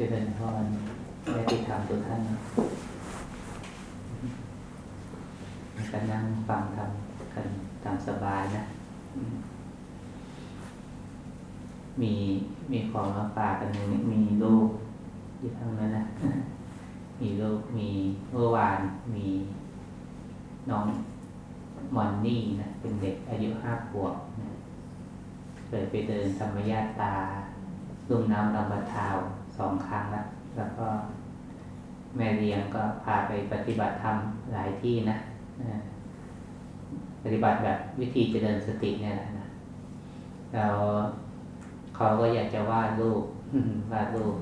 เจริญพรแม่ที่ทำทุกท่านก็นั่งฟังทำกันตามสบายนะ มีมีของมาฝากกันหนึ่งมีลูกอยู่ทางนั้นนะ มีลูกมีเมื่อวานมีน้องมอนนี่นะเป็นเด็กอายุห้าขวบนะเคยไปเดินธรรมญาตาลุ่มน้ำลำบะทาว สองครั้งแล้วแล้วก็แม่เลี้ยงก็พาไปปฏิบัติธรรมหลายที่นะนะปฏิบัติแบบวิธีเจริญสติเนี่ยแหละนะแล้วเขาก็อยากจะวาดรูปวาดรูป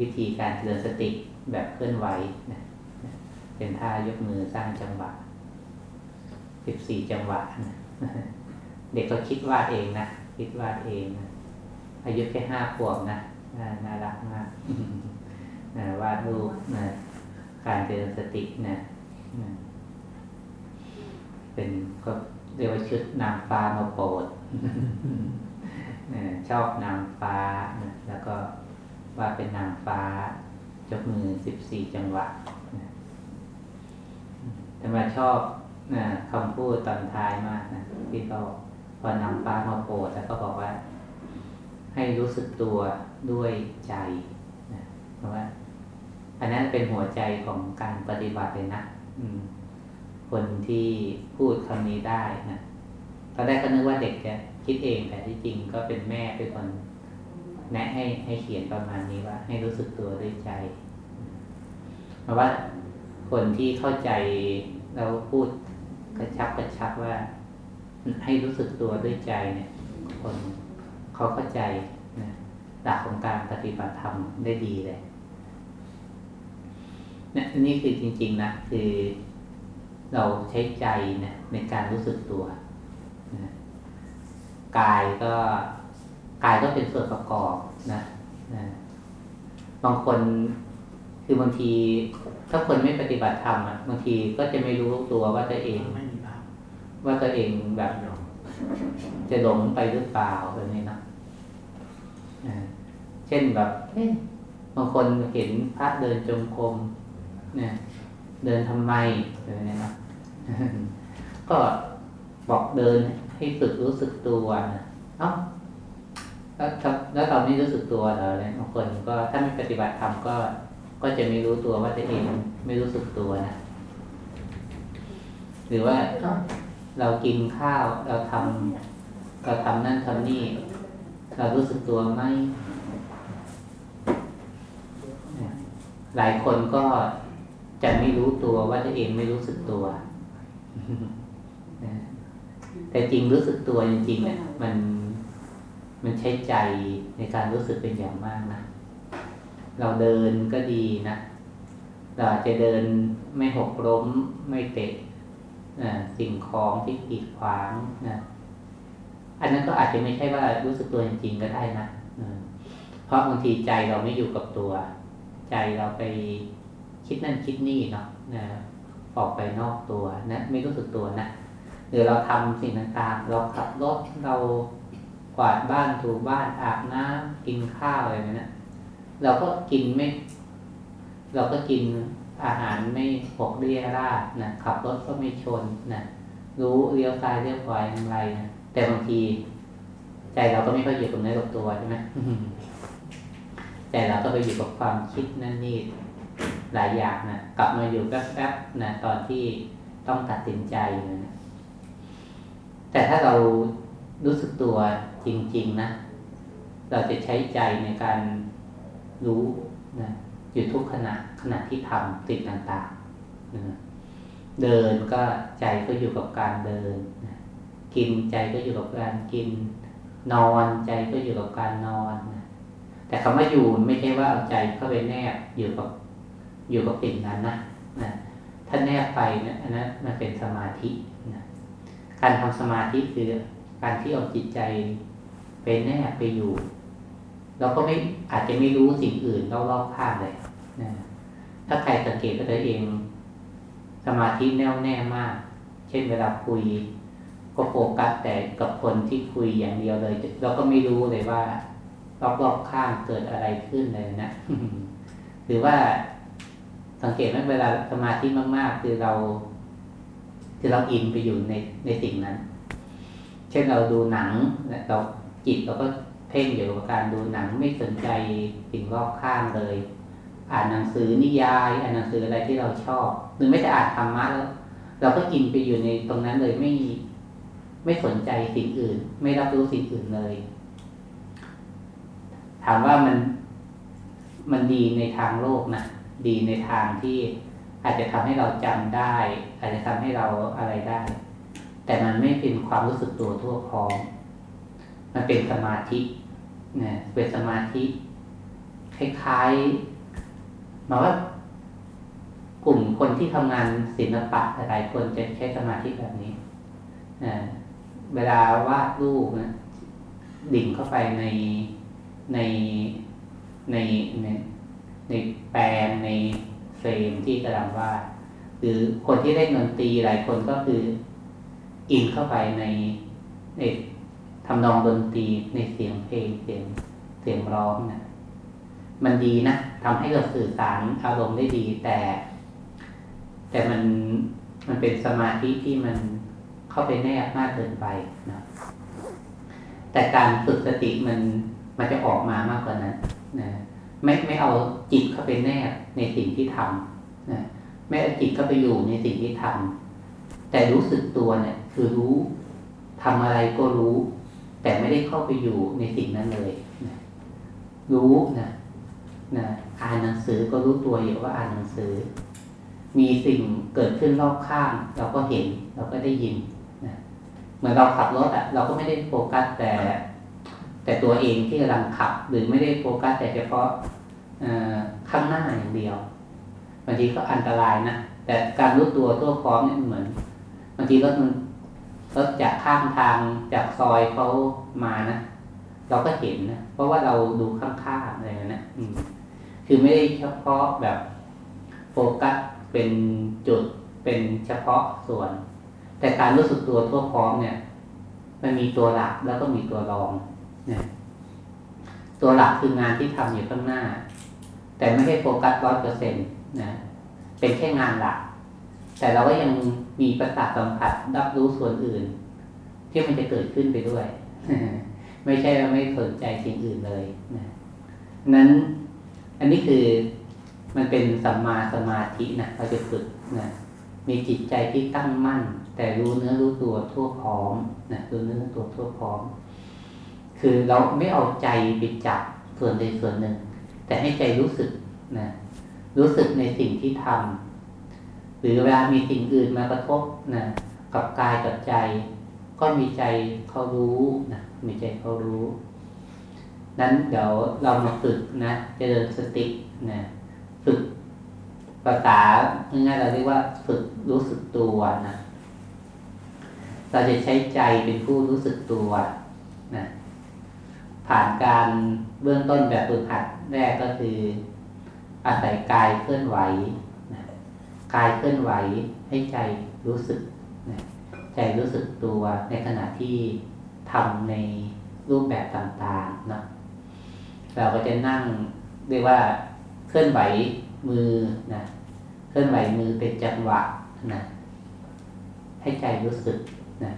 วิธีการเจริญสติแบบเคลื่อนไหวนะเป็นท่ายกมือสร้างจังหวะสิบสี่จังหวะนะเด็กก็คิดวาดเองนะคิดวาดเองนะอายุแค่ห้าขวบนะ น่าน่ารักมากนะวาดรูปนะการเจริญสตินะนะเป็นก็เรียกว่าชุดนางฟ้ามาโปรดนะชอบนางฟ้านะแล้วก็ว่าเป็นนางฟ้ายกมือสิบสี่จังหวะนะแต่มาชอบนะคำพูดตอนท้ายมากนะที่เขาพอนางฟ้ามาโปรดแล้วก็บอกว่า ให้รู้สึกตัวด้วยใจนะเพราะว่าอันนั้นเป็นหัวใจของการปฏิบัติเลยนะคนที่พูดคำนี้ได้นะตอนแรกก็นึกว่าเด็กจะคิดเองแต่ที่จริงก็เป็นแม่เป็นคนแนะให้ให้เขียนประมาณนี้ว่า ให้รู้สึกตัวด้วยใจเพราะว่าคนที่เข้าใจเราพูดกระชับกระชับว่า ให้รู้สึกตัวด้วยใจเนี่ย คน เขาเข้าใจนะหลักของการปฏิบัติธรรมได้ดีเลยเนี่ยนี่คือจริง ๆ นะ คือเราใช้ใจนะในการรู้สึกตัวนะกายก็กายก็เป็นส่วนประกอบนะนะบางคนคือบางที ถ้าคนไม่ปฏิบัติธรรมอะบางทีก็จะไม่รู้ตัวว่าตัวเองไม่มีภาพว่าตัวเองแบบยอมจะหลงไปหรือเปล่าแบบนี้นะอ่า เช่นแบบเอ๊ะบางคนเห็นพระเดินจงกรมเนี่ยเดินทำไมแบบนี้นะก็บอกเดินให้ฝึกรู้สึกตัวนะเอ้าแล้วทำแล้วเราไม่รู้สึกตัวเหรอเนี่ยบางคนก็ถ้าไม่ปฏิบัติธรรมก็ ก็จะไม่รู้ตัวว่าตัวเองไม่รู้สึกตัวนะหรือว่าเอ้าเรากินข้าวเราทำเราทำนั่นทำนี่ เรารู้สึกตัวไหมเนี่ยหลายคนก็จะไม่รู้ตัวว่าตัวเองไม่รู้สึกตัวนะแต่จริงรู้สึกตัวจริงๆเนี่ยมันมันใช้ใจในการรู้สึกเป็นอย่างมากนะ เราเดินก็ดีนะ เราอาจจะเดินไม่หกล้มไม่เตะนะสิ่งของที่กีดขวางนะ อันนั้นก็อาจจะไม่ใช่ว่ารู้สึกตัวจริงๆก็ได้นะเพราะบางทีใจเราไม่อยู่กับตัว ใจเราไปคิดนั่นคิดนี่เนาะนะออกไปนอกตัวนะ ไม่รู้สึกตัวนะหรือเราทำสิ่งต่างๆ เราขับรถเรากวาดบ้านถูบ้านอาบน้ำกินข้าวอะไรแบบนี้นะเราก็กินไม่ เราก็กินอาหารไม่หกเรียราดนะขับรถก็ไม่ชนนะรู้เลี้ยวซ้ายเลี้ยวขวาอย่างไรนะ แต่บางที ใจเราก็ไม่ค่อยอยู่ตรงนี้กับตัวใช่ไหมใจเราก็ไปอยู่กับความคิดนั่นนี่หลายอย่างนะกลับมาอยู่แป๊บๆนะตอนที่ต้องตัดสินใจนะแต่ถ้าเรารู้สึกตัวจริง ๆ นะ เราจะใช้ใจในการรู้นะอยู่ทุกขณะขณะที่ทำสิ่งต่างๆนะเดินก็ใจก็อยู่กับการเดินนะ กินใจก็อยู่กับการกิน นอนใจก็อยู่กับการนอนนะแต่คำว่าอยู่ไม่ใช่ว่าเอาใจเข้าไปแนบอยู่กับอยู่กับสิ่งนั้นนะนะถ้าแนบไปเนะอันนั้นมันเป็นสมาธินะการทำสมาธิคือการที่เอาจิตใจไปแนบไปอยู่เราก็ไม่อาจจะไม่รู้สิ่งอื่นรอบๆข้างเลยนะถ้าใครสังเกตตัวเอง สมาธิแน่วแน่มาก เช่นเวลาคุย ก็โฟกัสแต่กับคนที่คุยอย่างเดียวเลย เราก็ไม่รู้เลยว่ารอบๆข้างเกิดอะไรขึ้นเลยนะหรือว่าสังเกตไหมเวลาสมาธิมาก ๆ คือเรา คือเราอินไปอยู่ในในสิ่งนั้น เช่นเราดูหนังเราจิตเราก็เพ่งอยู่กับการดูหนังไม่สนใจสิ่งรอบข้างเลย อ่านหนังสือนิยายอ่านหนังสืออะไรที่เราชอบ หรือไม่จะอ่านธรรมะแล้ว เราก็อินไปอยู่ในตรงนั้นเลยไม่ ไม่สนใจสิ่งอื่น ไม่รับรู้สิ่งอื่นเลย ถามว่ามันมันดีในทางโลกนะดีในทางที่อาจจะทำให้เราจำได้ อาจจะทำให้เราอะไรได้ แต่มันไม่เป็นความรู้สึกตัวทั่วพร้อมมันเป็นสมาธิเนะเป็นสมาธิคล้ายๆหมายว่ากลุ่มคนที่ทำงานศิลปะหลายคนจะใช้สมาธิแบบนี้นะ เวลาวาดรูปนะดิ่งเข้าไปในในในในในแปลงในเฟรมที่กำลังวาดหรือคนที่เล่นดนตรีหลายคนก็คืออินเข้าไปในในทำนองดนตรีในเสียงเพลงเสียงเสียงร้องนะมันดีนะทำให้เราสื่อสารอารมณ์ได้ดีแต่ แต่มันมันเป็นสมาธิที่มัน เข้าไปแนบมากเกินไปนะแต่การฝึกสติมันมันจะออกมามากกว่านั้นนะไม่ไม่เอาจิตเข้าไปแนบในสิ่งที่ทำนะไม่เอาจิตเข้าไปอยู่ในสิ่งที่ทำแต่รู้สึกตัวเนี่ย คือรู้ทำอะไรก็รู้ แต่ไม่ได้เข้าไปอยู่ในสิ่งนั้นเลยนะรู้นะนะอ่านหนังสือก็รู้ตัวอยู่ว่าอ่านหนังสือ มีสิ่งเกิดขึ้นรอบข้าง เราก็เห็นเราก็ได้ยิน เหมือนเราขับรถอะเราก็ไม่ได้โฟกัสแต่ แต่ตัวเองที่กำลังขับ หรือไม่ได้โฟกัสแต่เฉพาะข้างหน้าอย่างเดียวบางทีก็อันตรายนะแต่การรู้ตัวทั่วพร้อมเนี่ยเหมือนบางทีรถมันรถจากข้างทางจากซอยเขามานะเราก็เห็นนะเพราะว่าเราดูข้างๆอะไรนะอืมคือไม่ได้เฉพาะแบบโฟกัสเป็นจุดเป็นเฉพาะส่วน แต่การรู้สึกตัวทั่วพร้อมเนี่ย มันมีตัวหลักแล้วก็มีตัวรองเนี่ยตัวหลักคืองานที่ทำอยู่ข้างหน้า แต่ไม่ได้โฟกัสร้อยเปอร์เซ็นต์นะเป็นแค่งานหลัก แต่เราก็ยังมีประสาทสัมผัสรับรู้ส่วนอื่น ที่มันจะเกิดขึ้นไปด้วย ไม่ใช่ว่าไม่สนใจสิ่งอื่นเลยนะนั้นอันนี้คือมันเป็นสัมมาสมาธินะเราจะฝึกนะมีจิตใจที่ตั้งมั่น แต่รู้เนื้อรู้ตัวทั่วพร้อมนะรู้เนื้อรู้ตัวทั่วพร้อม คือเราไม่เอาใจไปจับส่วนใดส่วนหนึ่ง แต่ให้ใจรู้สึกนะรู้สึกในสิ่งที่ทำหรือเวลามีสิ่งอื่นมากระทบนะกับกายกับใจ ก็มีใจเขารู้นะมีใจเขารู้ นั้นเดี๋ยวเรามาฝึกนะจะเดินสตินะฝึกภาษาง่ายๆเราเรียกว่าฝึกรู้สึกตัวนะ เราจะใช้ใจเป็นผู้รู้สึกตัวนะผ่านการเบื้องต้นแบบฝึกหัดแรกก็คือ อาศัยกายเคลื่อนไหวนะกายเคลื่อนไหวให้ใจรู้สึกนะใจรู้สึกตัวในขณะที่ทำในรูปแบบต่างๆนะเราก็จะนั่งเรียกว่าเคลื่อนไหวมือนะเคลื่อนไหวมือเป็นจังหวะนะให้ใจรู้สึก นะ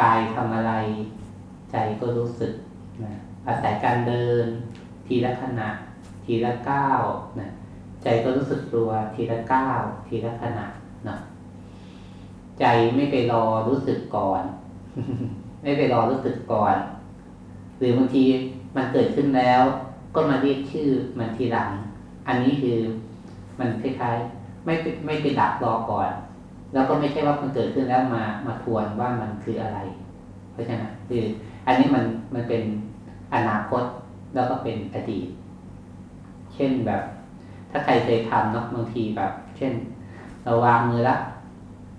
กายทำอะไรใจก็รู้สึกนะอาศัยการเดิน ทีละขณะ ทีละก้าวนะใจก็รู้สึกตัวทีละก้าวทีละขณะนะใจไม่ไปรอรู้สึกก่อน ไม่ไปรอรู้สึกก่อน หรือบางทีมันเกิดขึ้นแล้ว ก็มาเรียกชื่อมันทีหลัง อันนี้คือมันคล้ายๆไม่ไม่ไปดักรอก่อน แล้วก็ไม่ใช่ว่ามันเกิดขึ้นแล้วมามาทวนว่ามันคืออะไร เพราะฉะนั้นคืออันนี้มันมันเป็นอนาคตแล้วก็เป็นอดีต เช่นแบบ ถ้าใครเคยทำเนาะบางทีแบบ เช่น เราวางมือแล้ว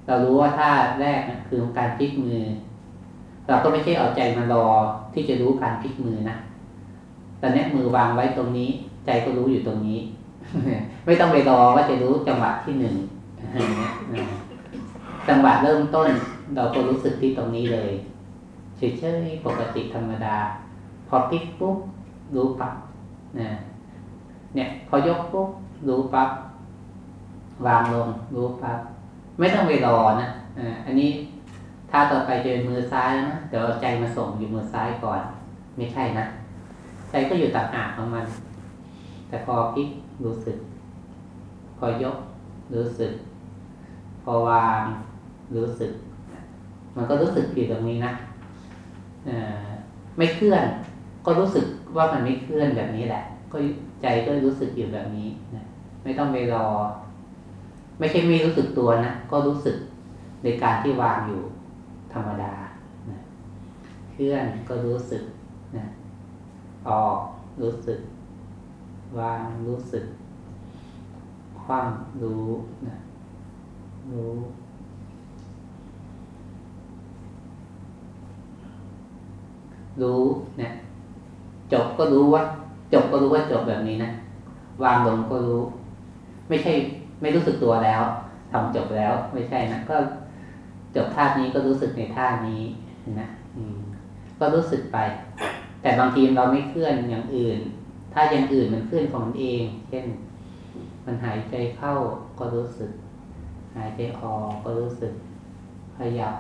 เรารู้ว่าท่าแรกนะคือการพลิกมือ เราก็ไม่ใช่เอาใจมารอที่จะรู้การพลิกมือนะตอนนี้มือวางไว้ตรงนี้ ใจก็รู้อยู่ตรงนี้ ไม่ต้องไปรอว่าจะรู้จังหวะที่หนึ่ง จังหวะเริ่มต้น เราก็รู้สึกที่ตรงนี้เลยเฉยๆปกติธรรมดา พอพลิกปุ๊บรู้ปั๊บนะเนี่ย พอยกปุ๊บรู้ปั๊บวางลงรู้ปั๊บไม่ต้องไปรอนะอันนี้ถ้าต่อไปจะเป็นมือซ้ายนะเดี๋ยวใจมาส่งอยู่มือซ้ายก่อน ไม่ใช่นะใจก็อยู่ต่างหากของมัน แต่พอพลิกรู้สึก พอยกรู้สึก พอวาง รู้สึก มันก็รู้สึกอยู่ตรงนี้นะไม่เคลื่อน ก็รู้สึกว่ามันไม่เคลื่อนแบบนี้แหละ ก็ใจก็รู้สึกอยู่แบบนี้นะไม่ต้องไปรอ ไม่ใช่ไม่รู้สึกตัวนะ ก็รู้สึกในการที่วางอยู่ธรรมดานะเคลื่อนก็รู้สึกนะออกรู้สึก วางรู้สึก ความรู้นะรู้ รู้เนี่ยจบก็รู้ว่า จบก็รู้ว่าจบแบบนี้นะวางลงก็รู้ ไม่ใช่ ไม่รู้สึกตัวแล้วทำจบแล้ว ไม่ใช่นะก็จบท่านี้ก็รู้สึกในท่านี้นะอืมก็รู้สึกไป แต่บางทีเราไม่เคลื่อนอย่างอื่น ถ้าอย่างอื่นมันเคลื่อนของมันเอง เช่น มันหายใจเข้าก็รู้สึก หายใจออกก็รู้สึกขยับ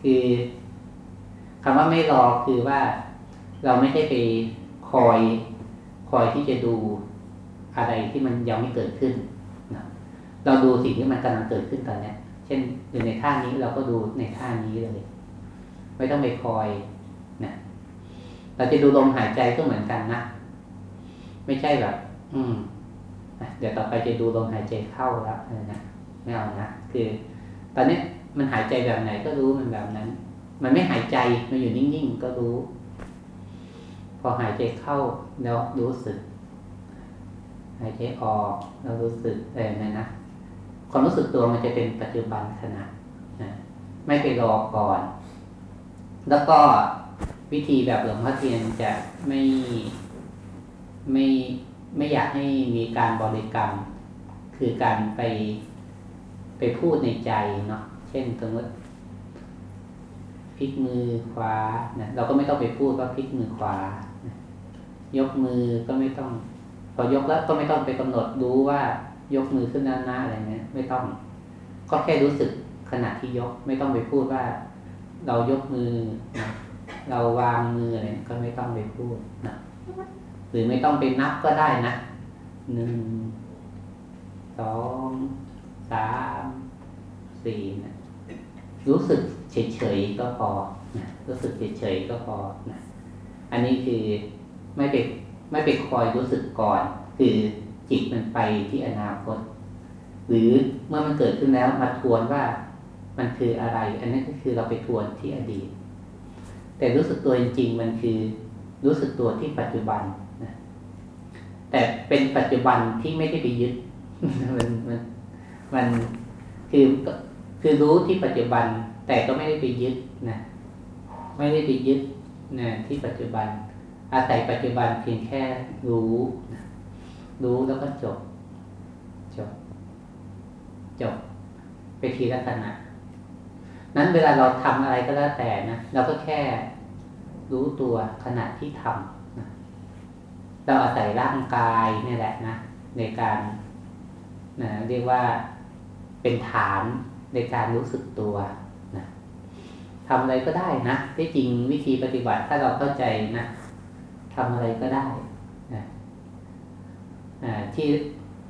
คือ คำว่าไม่รอคือว่าเราไม่ใช่ไปคอยคอยที่จะดูอะไรที่มันยังไม่เกิดขึ้นนะเราดูสิ่งที่มันกำลังเกิดขึ้นตอนนี้เช่นอยู่ในท่านี้เราก็ดูในท่านี้เลย ไม่ต้องไปคอยนะเราจะดูลมหายใจก็เหมือนกันนะไม่ใช่แบบ อืมเดี๋ยวต่อไปจะดูลมหายใจเข้าแล้วนะไม่เอานะคือ ตอนนี้มันหายใจแบบไหนก็รู้มันแบบนั้น มันไม่หายใจมันอยู่นิ่งๆก็รู้ พอหายใจเข้าแล้วรู้สึก หายใจออกแล้วรู้สึกอะไรนะนะความรู้สึกตัวมันจะเป็นปัจจุบันขณะนะไม่ไปรอก่อน แล้วก็วิธีแบบหลวงพ่อเทียนจะไม่ไม่ไม่อยากให้มีการบริกรรม คือการไปไปพูดในใจเนาะเช่นสมมติ พลิกมือขวานะเราก็ไม่ต้องไปพูดว่าพลิกมือขวายกมือก็ไม่ต้อง พอยกแล้วก็ไม่ต้องไปกำหนดรู้ว่ายกมือขึ้นหน้าหน้าอะไรเนี้ยไม่ต้อง ก็แค่รู้สึกขณะที่ยก ไม่ต้องไปพูดว่า เรายกมือนะเราวางมืออะไรก็ไม่ต้องไปพูดนะหรือไม่ต้องไปนับก็ได้นะหนึ่งสองสามสี่นะรู้สึก เฉยๆก็พอนะรู้สึกเฉยๆก็พอนะอันนี้คือไม่ไปไม่ไปคอยรู้สึกก่อน คือจิตมันไปที่อนาคต หรือเมื่อมันเกิดขึ้นแล้วมาทวนว่ามันคืออะไร อันนั้นก็คือเราไปทวนที่อดีต แต่รู้สึกตัวจริงๆมันคือรู้สึกตัวที่ปัจจุบันนะแต่เป็นปัจจุบันที่ไม่ได้ไปยึดมันมันมันคือคือรู้ที่ปัจจุบัน แต่ก็ไม่ได้ไปยึดนะไม่ได้ไปยึดนะที่ปัจจุบัน อาศัยปัจจุบันเพียงแค่รู้นะรู้แล้วก็จบ จบ จบ ไปทีละขณะนั้นเวลาเราทำอะไรก็แล้วแต่นะเราก็แค่รู้ตัวขณะที่ทำนะเราอาศัยร่างกายนี่แหละนะในการนะเรียกว่าเป็นฐานในการรู้สึกตัว ทำอะไรก็ได้นะที่จริงวิธีปฏิบัติถ้าเราเข้าใจนะทำอะไรก็ได้นะที่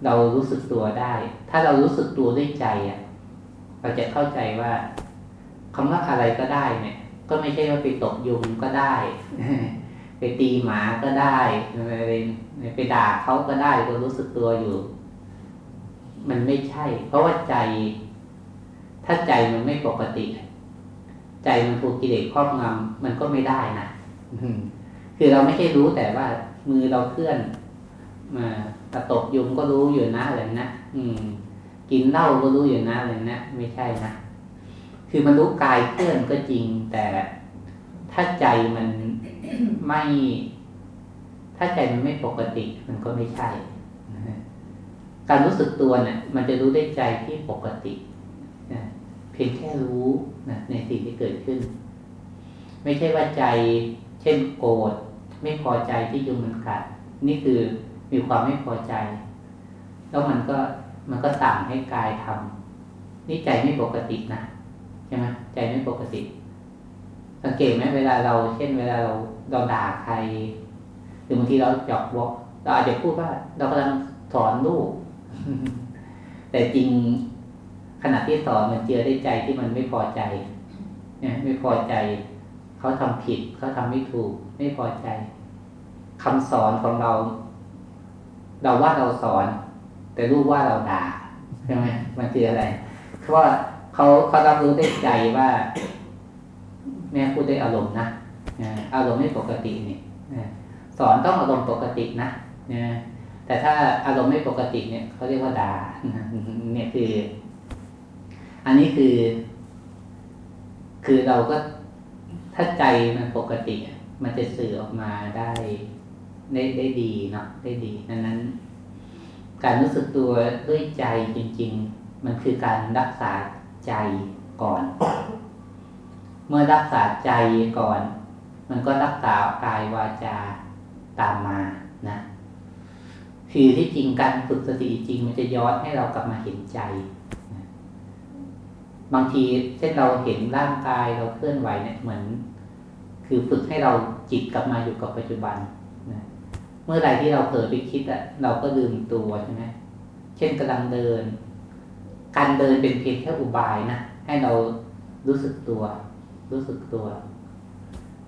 เรารู้สึกตัวได้ ถ้าเรารู้สึกตัวด้วยใจอะ เราจะเข้าใจว่าคำว่าอะไรก็ได้เนี่ย ก็ไม่ใช่ว่าไปตกยุงก็ได้ ไปตีหมาก็ได้ไปไปด่าเขาก็ได้ก็รู้สึกตัวอยู่ มันไม่ใช่ เพราะว่าใจ ถ้าใจมันไม่ปกติ ใจมันถูกกิเลสครอบงำมันก็ไม่ได้นะคือเราไม่ใช่รู้แต่ว่ามือเราเคลื่อนมาตะตกยุงก็รู้อยู่นะอะไรนะอืม กินเหล้าก็รู้อยู่นะอะไรนะไม่ใช่นะคือมันรู้กายเคลื่อนก็จริง แต่ถ้าใจมันไม่ ถ้าใจมันไม่ปกติ มันก็ไม่ใช่การรู้สึกตัวเนี่ยมันจะรู้ได้ใจที่ปกตินะเพียงแค่รู้นะในสิ่งที่เกิดขึ้น ไม่ใช่ว่าใจ เช่นโกรธไม่พอใจที่ยุงมันกัด นี่คือมีความไม่พอใจ แล้วมันก็มันก็สั่งให้กายทำนี่ใจไม่ปกตินะใช่ไหมใจไม่ปกติ สังเกตไหมเวลาเรา เช่น เวลาเราเราด่าใครหรือบางทีเราหยอกบอกเราอาจจะพูดว่า เรากำลังสอนลูกแต่จริง ณะที่สอนมันเจอได้ใจที่มันไม่พอใจเนี่ยไม่พอใจ เขาทำผิดเขาทำไม่ถูก ไม่พอใจคำสอนของเรา เราว่าเราสอน แต่รู้ว่าเราด่าใช่ไหมมันคืออะไร เพราะว่าเขาเขารับรู้ได้ใจว่า แม่พูดได้อารมณ์นะอารมณ์ไม่ปกตินี่สอนต้องอารมณ์ปกตินะนะแต่ถ้าอารมณ์ไม่ปกติเนี่ยเขาเรียกว่าด่าเนี่ยคือ อันนี้คือ คือเราก็ถ้าใจมันปกติ มันจะสื่อออกมาได้ได้ได้ดีเนาะได้ดีดังนั้น การรู้สึกตัวด้วยใจจริง ๆ มันคือการรักษาใจก่อน เมื่อรักษาใจก่อน มันก็รักษากายวาจาตามมานะคือที่จริงการฝึกสติจริง มันจะย้อนให้เรากลับมาเห็นใจ บางทีเช่นเราเห็นร่างกายเราเคลื่อนไหวเนี่ยเหมือน คือฝึกให้เราจิตกลับมาอยู่กับปัจจุบันนะเมื่อไรที่เราเผลอไปคิดอะเราก็ลืมตัวใช่ไหมเช่นกำลังเดิน การเดินเป็นเพียงแค่อุบายนะให้เรารู้สึกตัว รู้สึกตัว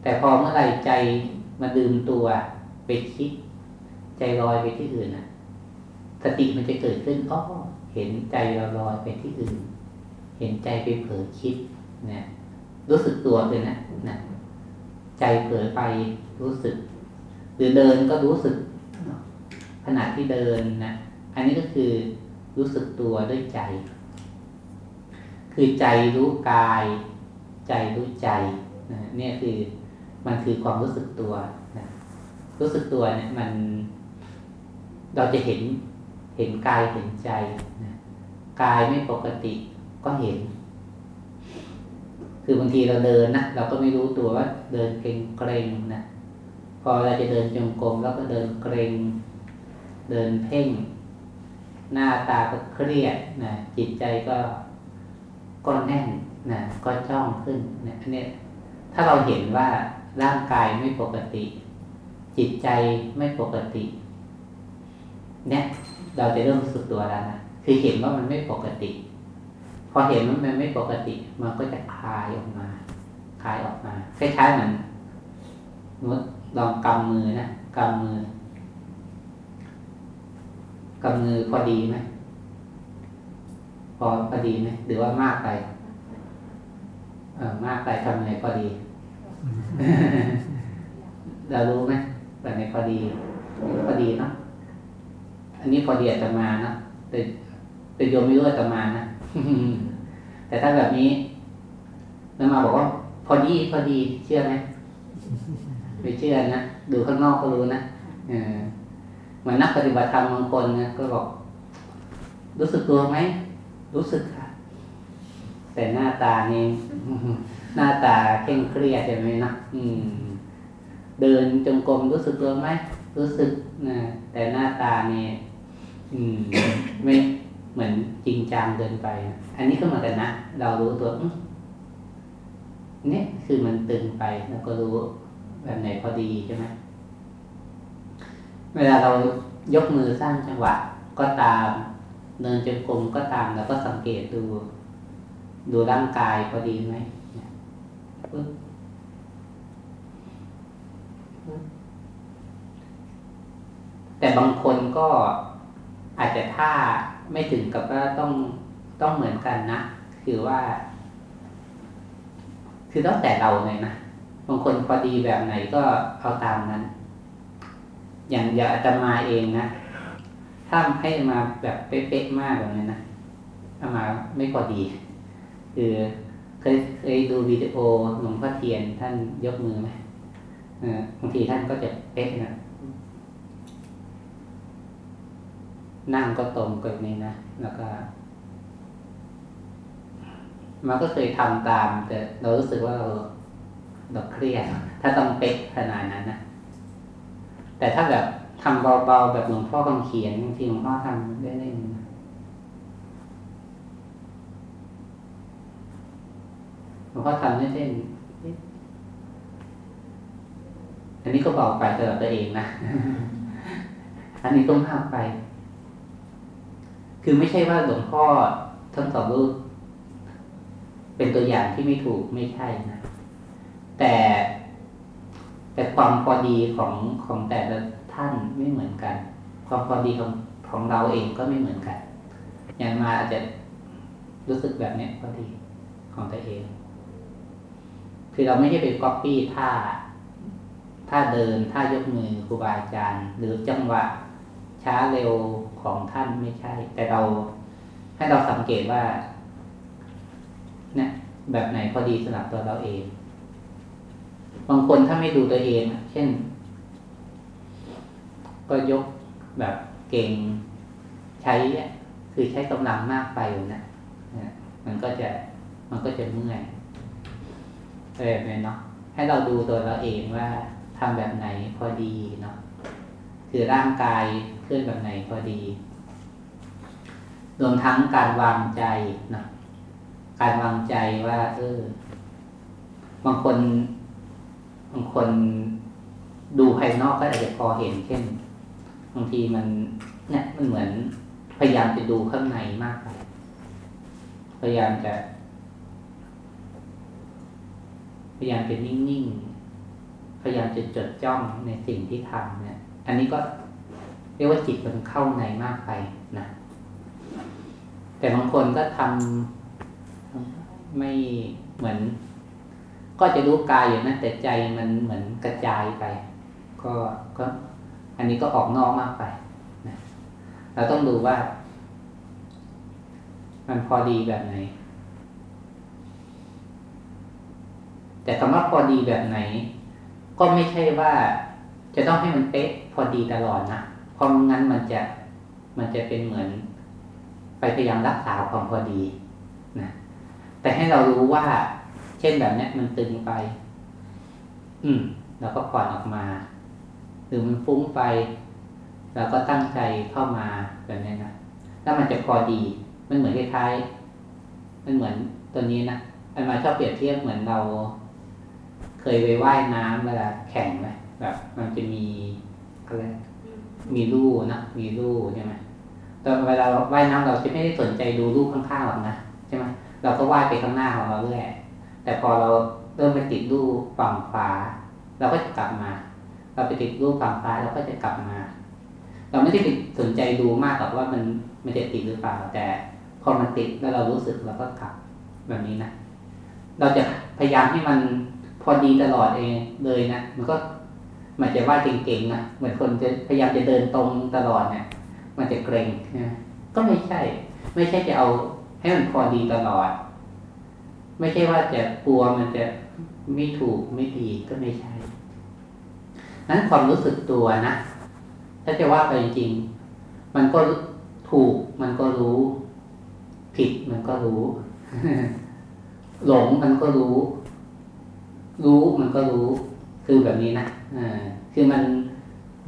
แต่พอเมื่อไรใจมาดื่มตัวไปคิด ใจลอยไปที่อื่นนะสติมันจะเกิดขึ้นอ๋อเห็นใจเราลอยไปที่อื่น เห็นใจไปเผลอคิดนะรู้สึกตัวเลยนะนะใจเผลอไปรู้สึก หรือเดินก็รู้สึกขณะที่เดินนะอันนี้ก็คือรู้สึกตัวด้วยใจ คือใจรู้กาย ใจรู้ใจนะเนี่ยคือมันคือความรู้สึกตัวนะรู้สึกตัวเนี่ยมัน เราจะเห็นเห็นกายเห็นใจนะกายไม่ปกติ ก็เห็น คือบางทีเราเดินนะเราก็ไม่รู้ตัวว่า เดินเกรงเกรงนะพอเราจะเดินจงกรมแล้วก็เดินเกรงเดินเพ่ง หน้าตาก็เครียดนะจิตใจก็ก็แน่นนะก็จ้องขึ้นนะอันนี้ถ้าเราเห็นว่าร่างกายไม่ปกติ จิตใจไม่ปกติ เนี่ย เราจะเริ่มสึกตัวแล้วนะคือเห็นว่ามันไม่ปกติ อเห็นว่ามันไม่ปกติ มันก็จะคลายออกมา คลายออกมาคล้ายๆเหมือนนุดลองกำมือนะกำมือกำมือพอดีไหมพอพอดีไหมหรือว่ามากไปเออมากไปทำไงพอดี เรารู้ไหมแบบไหนพอดีพอดีเนาะอันนี้พอดีอาจจะมานะแต่แต่โยมไม่รู้อาจจะมานะ แต่ถ้าแบบนี้แล้วมาบอกว่า พอดีพอดีเชื่อไหมไม่เชื่อนะดูข้างนอกก็รู้นะเออเหมือนนักปฏิบัติธรรมบางคนนะก็บอก รู้สึกตัวไหมรู้สึกค่ะ แต่หน้าตานี่หน้าตาเคร่งเครียดใช่ไหมนะอืม เดินจงกรมรู้สึกตัวไหมรู้สึกนะแต่หน้าตานี่อืมไม่ เหมือนจริงจังเดินไป อันนี้ก็เหมือนกันนะ เรารู้ตัวเนี่ยคือมันตึงไปแล้วก็รู้แบบไหนพอดีใช่ไหมเวลาเรายกมือสร้างจังหวะก็ตาม เดินจงกรมก็ตามแล้วก็สังเกตดู ดูร่างกายพอดีไหมแต่บางคนก็อาจจะท่า ไม่ถึงกับว่าต้องต้องเหมือนกันนะคือว่า คือต้องแต่เราเลยนะบางคนพอดีแบบไหนก็เอาตามนั้น อย่างอย่างอาตมาเองนะถ้าให้มาแบบเป๊ะๆมากแบบนี้นะอามาไม่พอดี คือเคยเคยดูวิดีโอหลวงพ่อเทียนท่านยกมือไหมบางทีท่านก็จะเป๊ะนะ นั่งก็ตรงเกันนี้นะ แล้วก็มันก็เคยทำตาม แต่เรารู้สึกว่าเราเราเครียด ถ้าต้องเป๊ะขนาดนั้นนะ แต่ถ้าแบบทำเบาๆแบบหลวงพ่อคำเขียนบางทีหลวงพ่อทำได้เล่นๆนะหลวงพ่อทำได้เล่นอันนี้ก็เบาไปสำหรับตัวเองนะ อันนี้ก็มากไป คือไม่ใช่ว่าหลวงพ่อทั้งสองรูปเป็นตัวอย่างที่ไม่ถูกไม่ใช่นะแต่แต่ความพอดีของของแต่ละท่านไม่เหมือนกัน ความพอดีของของเราเองก็ไม่เหมือนกัน อย่างมาอาจจะรู้สึกแบบเนี้ยพอดีของตัวเอง คือเราไม่ใช่ไปก๊อปปี้ท่าท่าเดินท่ายกมือครูบาอาจารย์ หรือจังหวะช้าเร็ว ของท่านไม่ใช่ แต่เราให้เราสังเกตว่าเนี่ยแบบไหนพอดีสำหรับตัวเราเอง บางคนถ้าไม่ดูตัวเองเช่น ก็ยกแบบเก่งใช้คือใช้กำลังมากไปนะมันก็จะมันก็จะเมื่อยเออเนาะให้เราดูตัวเราเองว่าทำแบบไหนพอดีเนาะ คือร่างกายเคลื่อนแบบไหนพอดี รวมทั้งการวางใจนะการวางใจว่าเออบางคนบางคนดูภายนอกก็อาจจะพอเห็นเช่นบางทีมัน เนี่ยมันเหมือนพยายามจะดูข้างในมากไปพยายามจะพยายามจะนิ่งๆ พยายามจะจดจ้องในสิ่งที่ทำเนี่ย อันนี้ก็เรียกว่าจิตมันเข้าในมากไปนะ แต่บางคนก็ทำไม่เหมือน ก็จะรู้กายอยู่นะแต่ใจมันเหมือนกระจายไป ก็ก็ อันนี้ก็ออกนอกมากไปนะเราต้องดูว่า มันพอดีแบบไหน แต่คำว่าพอดีแบบไหน ก็ไม่ใช่ว่า จะต้องให้มันเป๊ะพอดีตลอดนะเพราะงั้นมันจะมันจะเป็นเหมือน ไปพยายามรักษาความพอดีนะแต่ให้เรารู้ว่า เช่นแบบเนี้ยมันตึงไป อืมเราก็ผ่อนออกมา หรือมันฟุ้งไปเราก็ตั้งใจเข้ามาแบบนี้นะแล้วมันจะพอดี มันเหมือนคล้ายๆมันเหมือนตัวนี้นะอันมาชอบเปรียบเทียบเหมือนเรา เคยไปว่ายน้ำเวลาแข่งไหม แบบมันจะมีอะไรมีลู่นะมีลู่ใช่ไหมตอนเวลาว่ายน้ำเราจะไม่ได้สนใจดูลู่ข้างๆหรอกนะใช่ไหมเราก็ว่ายไปข้างหน้าของเราเรื่อยแต่พอเราเริ่มไปติดลู่ฝั่งขวาเราก็จะกลับมา เราไปติดลู่ฝั่งซ้ายเราก็จะกลับมา เราไม่ได้ไปสนใจดูมากหรอกว่ามันมันจะติดหรือเปล่า แต่พอมันติดแล้วเรารู้สึกเราก็กลับแบบนี้นะเราจะพยายามให้มันพอดีตลอดเองเลยนะมันก็ มันจะว่าเก่งๆนะเหมือนคนจะพยายามจะเดินตรงตลอดเนี่ย มันจะเกรงนะก็ไม่ใช่ ไม่ใช่จะเอาให้มันพอดีตลอด ไม่ใช่ว่าจะกลัวมันจะไม่ถูกไม่ดีก็ไม่ใช่นั้นความรู้สึกตัวนะถ้าจะว่าไปจริงๆมันก็ถูกมันก็รู้ ผิดมันก็รู้ หลงมันก็รู้ รู้มันก็รู้ คือแบบนี้นะอ่าคือมัน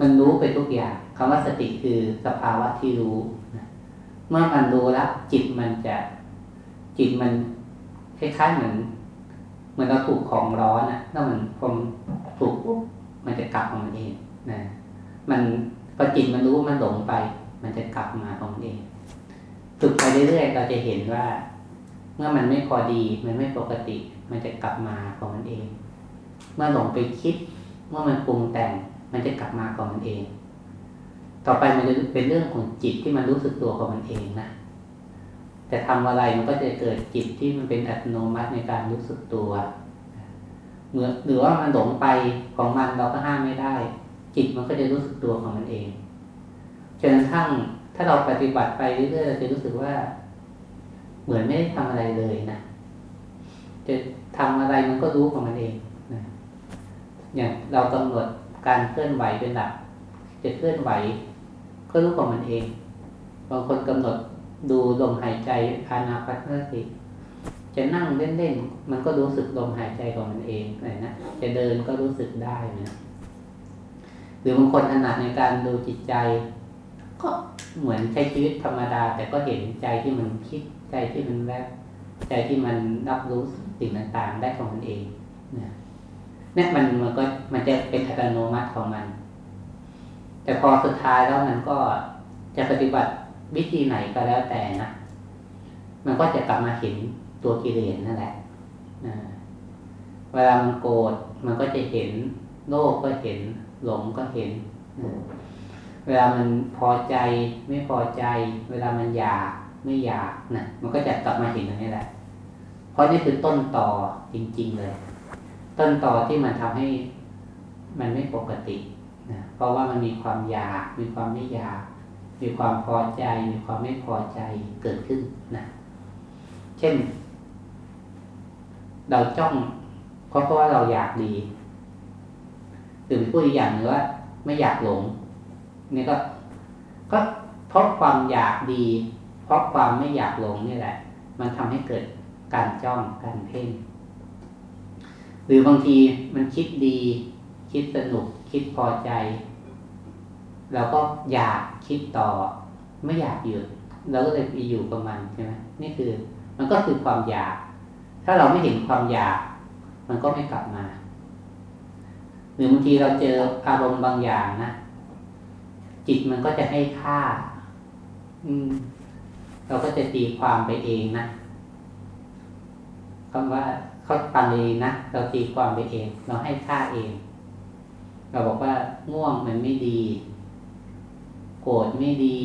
มันรู้ไปทุกอย่างคำว่าสติคือสภาวะที่รู้นะเมื่อมันรู้แล้วจิตมันจะจิตมันคล้ายๆเหมือนเหมือนเราถูกของร้อนนะแล้วมันพอมถูกปุ๊บมันจะกลับของมันเองนะมันพอจิตมันรู้มันหลงไป มันจะกลับมาของมันเองฝึกไปเรื่อยๆเราจะเห็นว่า เมื่อมันไม่พอดีมันไม่ปกติ มันจะกลับมาของมันเอง มื่อหลงไปคิดเมื่อมันปรุงแต่ง มันจะกลับมาของมันเอง ต่อไปมันจะเป็นเรื่องของจิตที่มันรู้สึกตัวของมันเองนะแต่ทำอะไรมันก็จะเกิดจิตที่มันเป็นอัตโนมัติในการรู้สึกตัวเมื่อหรือว่ามันหลงไปของมันเราก็ห้ามไม่ได้ จิตมันก็จะรู้สึกตัวของมันเองจนกระทั่งถ้าเราปฏิบัติไปเรื่อยๆเราจะรู้สึกว่า เหมือนไม่ได้ทำอะไรเลยนะจะทำอะไรมันก็รู้ของมันเอง นะอย่างเรากำหนดการเคลื่อนไหวเป็นหลัก จะเคลื่อนไหวก็รู้ของมันเอง บางคนกำหนดดูลมหายใจอานาปัสสติจะนั่งเล่นๆ มันก็รู้สึกลมหายใจของมันเองเลยนะ จะเดินก็รู้สึกได้นะหรือบางคนถนัดในการดูจิตใจ ก็เหมือนใช้ชีวิตธรรมดา แต่ก็เห็นใจที่มันคิดใจที่มันแวบใจที่มันรับรู้สิ่งต่างๆ ได้ของมันเองนะ เนี่ยมันมันก็มันจะเป็นอัตโนมัติของมัน แต่พอสุดท้ายแล้วมันก็จะปฏิบัติวิธีไหนก็แล้วแต่นะมันก็จะกลับมาเห็นตัวกิเลสนั่นแหละเวลามันโกรธมันก็จะเห็นโลภก็เห็นหลงก็เห็น เวลามันพอใจไม่พอใจ เวลามันอยากไม่อยากนะมันก็จะกลับมาเห็นตรงนี้แหละ เพราะนี่คือต้นต่อจริง ๆ เลย ต้นต่อที่มันทำให้มันไม่ปกตินะเพราะว่ามันมีความอยาก มีความไม่อยาก มีความพอใจ มีความไม่พอใจเกิดขึ้นนะเช่น เราจ้องเพราะเพราะว่าเราอยากดีหรือพูดอีกอย่างหนึ่งว่า ไม่อยากหลงนี่ก็ ก็เพราะความอยากดี เพราะความไม่อยากหลงนี่แหละ มันทำให้เกิดการจ้องการเพ่ง รือบางทีมันคิดดี คิดสนุก คิดพอใจ เราก็อยากคิดต่อ ไม่อยากหยุดเราก็เลยไปอยู่กับมันใช่ไหมนี่คือ มันก็คือความอยาก ถ้าเราไม่เห็นความอยาก มันก็ไม่กลับมาหรือบางทีเราเจออารมณ์บางอย่างนะจิตมันก็จะให้ค่า อืม เราก็จะตีความไปเองนะคำว่า เขาฟังเองนะเราตีความไปเอง เราให้ค่าเอง เราบอกว่าง่วงมันไม่ดี โกรธไม่ดี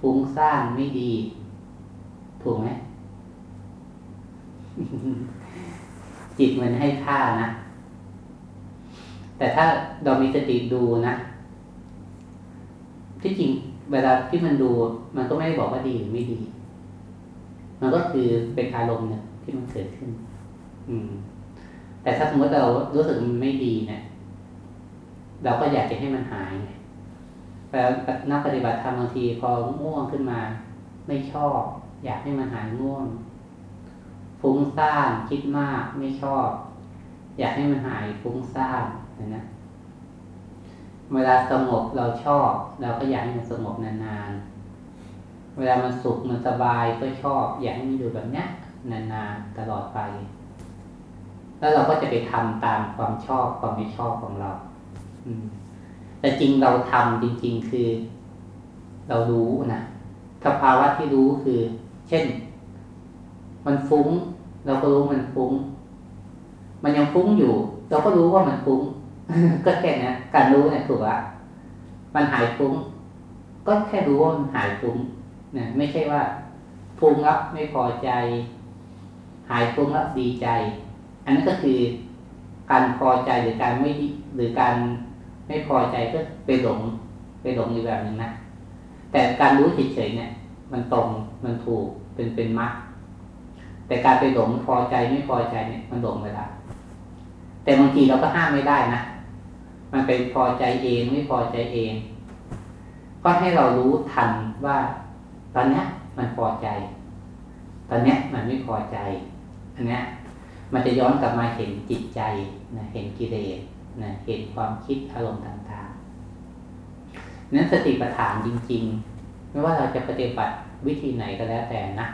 ฟุ้งซ่านไม่ดี ถูกไหมจิตมันให้ค่านะ แต่ถ้าเรามีสติดูนะ ที่จริงเวลาที่มันดู มันก็ไม่ได้บอกว่าดีหรือไม่ดี มันก็คือเป็นอารมณ์เนี่ยที่มันเกิดขึ้น อืม แต่ถ้าสมมติเรารู้สึกมันไม่ดีเนะี่ยเราก็อยากจะให้มันหายแต่นักปฏิบัติธรรมบางทีพอง่วงขึ้นมา ไม่ชอบ อยากให้มันหายง่วง ฟุ้งซ่านคิดมากไม่ชอบ อยากให้มันหายฟุ้งซ่านนะเวลาสงบเราชอบ เราก็อยากให้มันสงบนานๆ เวลามันสุขมันสบายก็ชอบ อยากให้มันอยู่แบบเนี้ยนานๆตลอดไป แล้วเราก็จะไปทำตามความชอบความไม่ชอบของเรา อืม แต่จริงเราทำจริง ๆ คือ เรารู้นะสภาวะที่รู้คือ เช่น มันฟุ้ง เราก็รู้มันฟุ้ง มันยังฟุ้งอยู่ เราก็รู้ว่ามันฟุ้ง ก็แค่นี้การรู้เนี่ยถูกละมันหายฟุ้ง ก็แค่รู้ว่ามันหายฟุ้งนะไม่ใช่ว่าฟุ้งแล้วไม่พอใจ หายฟุ้งแล้วดีใจ อันนั้นก็คือการพอใจหรือการไม่หรือการไม่พอใจก็ไปหลงไปหลงอีกแบบหนึ่งนะแต่การรู้เฉยๆเนี่ย มันตรงมันถูกเป็นเป็นมรรคแต่การไปหลงพอใจไม่พอใจเนี่ย มันหลงไปล้วแต่บางทีเราก็ห้ามไม่ได้นะมันเป็นพอใจเองไม่พอใจเอง ก็ให้เรารู้ทันว่า ตอนเนี้ยมันพอใจ ตอนเนี้ยมันไม่พอใจ อันเนี้ย มันจะย้อนกลับมาเห็นจิตใจนะเห็นกิเลสนะเห็นความคิดอารมณ์ต่างๆ นั้นสติปัฏฐานจริง ๆ ไม่ว่าเราจะปฏิบัติวิธีไหนก็แล้วแต่นะ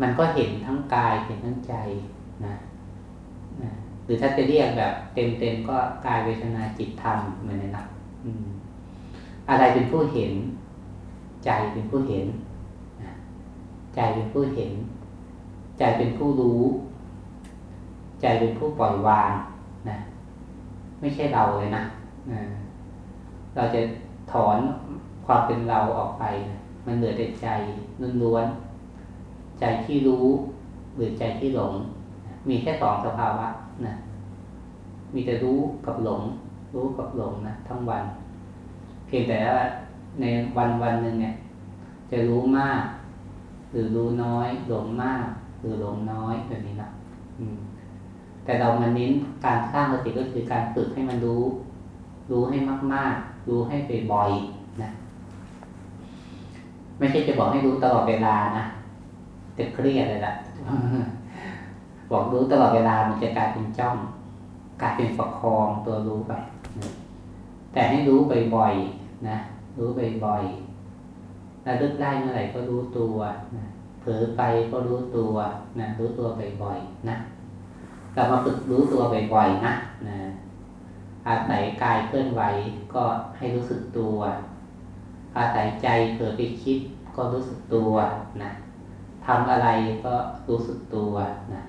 มันก็เห็นทั้งกายเห็นทั้งใจนะนะหรือถ้าจะเรียกแบบเต็มๆก็กายเวทนาจิตธรรมเหมือนนั้นนะอะไรเป็นผู้เห็น ใจเป็นผู้เห็น ใจเป็นผู้เห็น ใจเป็นผู้รู้ ใจเป็นผู้ปล่อยวางนะไม่ใช่เราเลยนะเราจะถอนความเป็นเราออกไปนะมันเหลือแต่ใจล้วนๆใจที่รู้หรือใจที่หลง มีแค่สองสภาวะนะมีแต่รู้กับหลง รู้กับหลงนะทั้งวัน เพียงแต่ว่าในวันวันหนึ่งเนี่ย จะรู้มาก หรือรู้น้อย หลงมาก หรือหลงน้อยแบบนี้นะอืม แต่เรามาเน้นการสร้างสติก็คือการฝึกให้มันรู้ รู้ให้มาก ๆ รู้ให้บ่อยนะ ไม่ใช่จะบอกให้รู้ตลอดเวลานะจะเครียดเลยล่ะบอกรู้ตลอดเวลามันจะกลายเป็นจ้อง กลายเป็นประคองตัวรู้ไปแต่ให้รู้บ่อยๆนะรู้บ่อยๆระลึกได้เมื่อไหร่ก็รู้ตัวนะเผลอไปก็รู้ตัวนะรู้ตัวบ่อยๆนะ กลับมาฝึกรู้ตัวบ่อยๆนะนะอาศัยกายเคลื่อนไหวก็ให้รู้สึกตัว อาศัยใจเผลอไปคิดก็รู้สึกตัวนะทำอะไรก็รู้สึกตัวนะ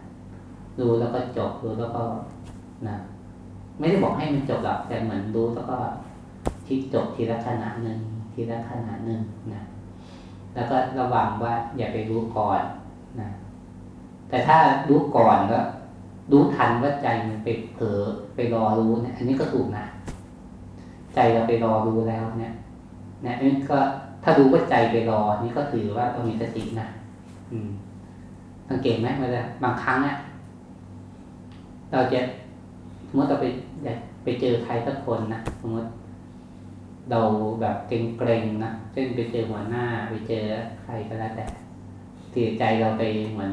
ดูแล้วก็จบดูแล้วก็นะไม่ได้บอกให้มันจบหรอกแต่เหมือนดูแล้วก็คิดจบทีละขณะหนึ่งทีละขณะหนึ่งนะแล้วก็ระวังว่าอย่าไปรู้ก่อนนะแต่ถ้ารู้ก่อนก็ รู้ทันว่าใจมันไปเผลอไปรอรู้เนี่ย อันนี้ก็ถูกนะใจเราไปรอรู้แล้วเนี่ยเนี่ยอันนี้ก็ถ้ารู้ว่าใจไปรอ นี่ก็ถือว่าเรามีสตินะอืมสังเกตไหมเวลาบางครั้งเนี่ยเราจะสมมติเราไปอยากไปเจอใครสักคนนะสมมติเราแบบเกรงๆนะเช่นไปเจอหัวหน้า ไปเจอใครก็แล้วแต่ที่ใจเราไปเหมือน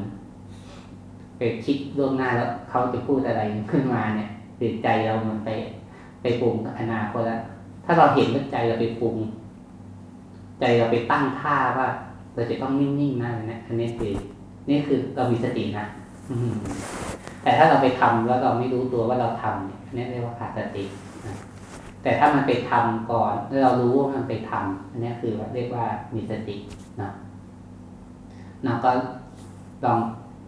ไปคิดล่วงหน้าแล้วเขาจะพูดอะไรขึ้นมาเนี่ยจิตใจเรามันไปไปปรุงอนาคตแล้วถ้าเราเห็นว่าใจเราไปปรุง ใจเราไปตั้งท่าว่า เราจะต้องนิ่งๆนะเนี่ยอันนี้คือนี่คือเรามีสตินะแต่ถ้าเราไปทำแล้วเราไม่รู้ตัวว่าเราทำเนี่ยอันนี้เรียกว่าขาดสตินะแต่ถ้ามันไปทำก่อนแล้วเรารู้ว่ามันไปทำอันนี้คือเรียกว่ามีสตินะนะก็ลอง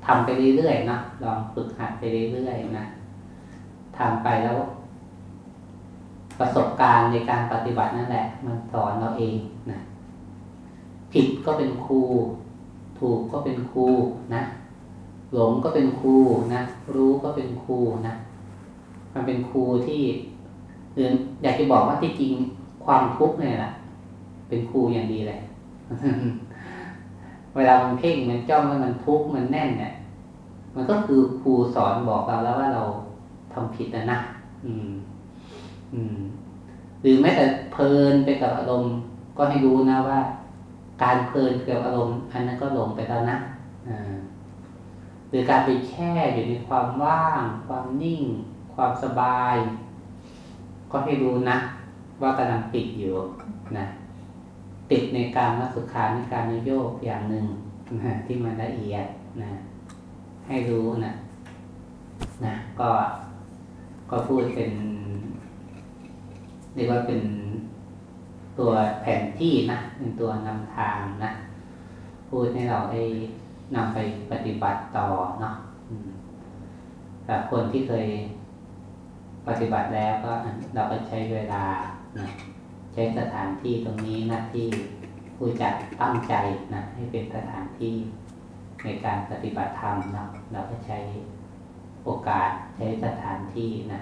ทำไปเรื่อยๆนะลองฝึกหัดไปเรื่อยๆนะทำไปแล้ว ประสบการณ์ในการปฏิบัตินั่นแหละ มันสอนเราเองนะผิดก็เป็นครู ถูกก็เป็นครูนะหลงก็เป็นครูนะรู้ก็เป็นครูนะมันเป็นครูที่คืออยากจะบอกว่าที่จริงความทุกข์เนี่ยแหละเป็นครูอย่างดีเลย เวลามันเพ่งมันจ้องแล้วมันทุกข์มันแน่นเนี่ย มันก็คือครูสอนบอกเราแล้วว่าเราทำผิดนะนะอืม อืม หรือแม้แต่เพลินไปกับอารมณ์ ก็ให้รู้นะว่า การเพลินกับอารมณ์อันนั้นก็หลงไปแล้วนะอ่าหรือการไปแช่อยู่ในความว่าง ความนิ่ง ความสบาย ก็ให้รู้นะ ว่ากำลังติดอยู่นะ ติดในการมัสุขาในการนิโยกอย่างหนึ่งนะที่มันละเอียดนะ ให้รู้นะนะก็ก็พูดเป็นเรียกว่าเป็นตัวแผนที่นะเป็นตัวนำทางนะ พูดให้เราได้นำไปปฏิบัติต่อเนาะแต่คนที่เคยปฏิบัติแล้วก็เราก็ใช้เวลานะ ใช้สถานที่ตรงนี้นะที่ผู้จัดตั้งใจนะให้เป็นสถานที่ในการปฏิบัติธรรมเนาะเราก็ใช้โอกาสใช้สถานที่นะ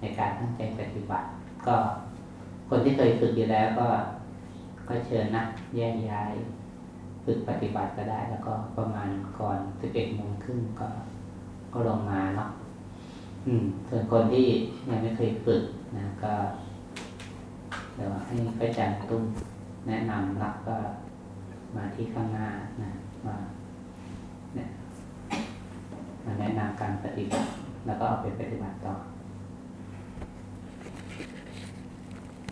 ในการตั้งใจปฏิบัติ ก็คนที่เคยฝึกอยู่แล้วก็ ก็เชิญนะแยกย้ายฝึกปฏิบัติก็ได้ แล้วก็ประมาณก่อนสิบเอ็ดโมงครึ่งก็ก็ลงมาเนาะอืมส่วนคนที่ยังไม่เคยฝึกนะก็ เดี๋ยวให้พระอาจารย์ตุ้มแนะนำรักก็มาที่ข้างหน้านะมาเนี่ยมาแนะนำการปฏิบัติ แล้วก็เอาไปปฏิบัติต่อ